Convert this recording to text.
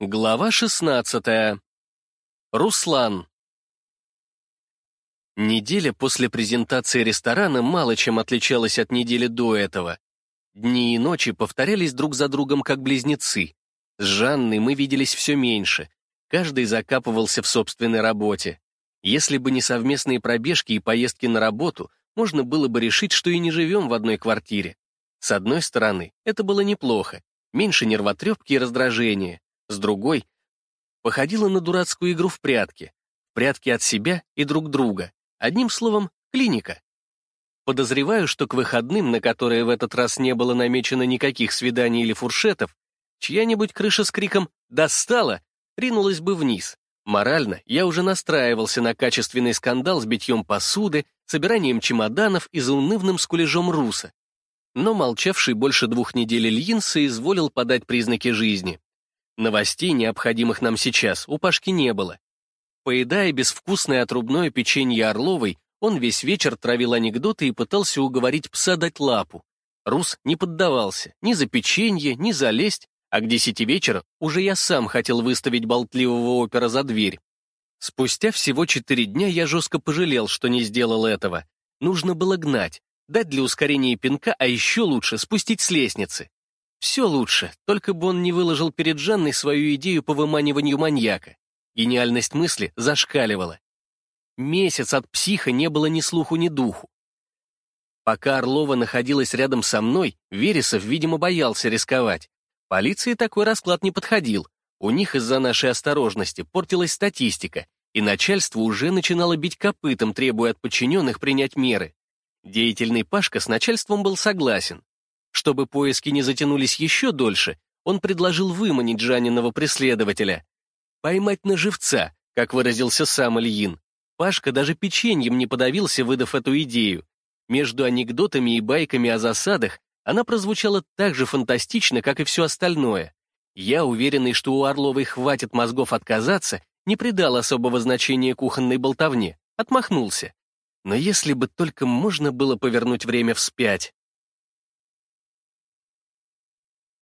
Глава 16. Руслан. Неделя после презентации ресторана мало чем отличалась от недели до этого. Дни и ночи повторялись друг за другом как близнецы. С Жанной мы виделись все меньше. Каждый закапывался в собственной работе. Если бы не совместные пробежки и поездки на работу, можно было бы решить, что и не живем в одной квартире. С одной стороны, это было неплохо. Меньше нервотрепки и раздражения с другой походила на дурацкую игру в прятки. Прятки от себя и друг друга. Одним словом, клиника. Подозреваю, что к выходным, на которые в этот раз не было намечено никаких свиданий или фуршетов, чья-нибудь крыша с криком «Достала!» ринулась бы вниз. Морально я уже настраивался на качественный скандал с битьем посуды, собиранием чемоданов и заунывным скулежом руса. Но молчавший больше двух недель Ильин соизволил подать признаки жизни. Новостей, необходимых нам сейчас, у Пашки не было. Поедая безвкусное отрубное печенье Орловой, он весь вечер травил анекдоты и пытался уговорить пса дать лапу. Рус не поддавался ни за печенье, ни за лесть, а к десяти вечера уже я сам хотел выставить болтливого опера за дверь. Спустя всего четыре дня я жестко пожалел, что не сделал этого. Нужно было гнать, дать для ускорения пинка, а еще лучше спустить с лестницы. Все лучше, только бы он не выложил перед Жанной свою идею по выманиванию маньяка. Гениальность мысли зашкаливала. Месяц от психа не было ни слуху, ни духу. Пока Орлова находилась рядом со мной, Вересов, видимо, боялся рисковать. Полиции такой расклад не подходил. У них из-за нашей осторожности портилась статистика, и начальство уже начинало бить копытом, требуя от подчиненных принять меры. Деятельный Пашка с начальством был согласен. Чтобы поиски не затянулись еще дольше, он предложил выманить Жаниного преследователя. Поймать на живца, как выразился сам Ильин. Пашка даже печеньем не подавился, выдав эту идею. Между анекдотами и байками о засадах она прозвучала так же фантастично, как и все остальное. Я, уверенный, что у Орловой хватит мозгов отказаться, не придал особого значения кухонной болтовне, отмахнулся. Но если бы только можно было повернуть время вспять.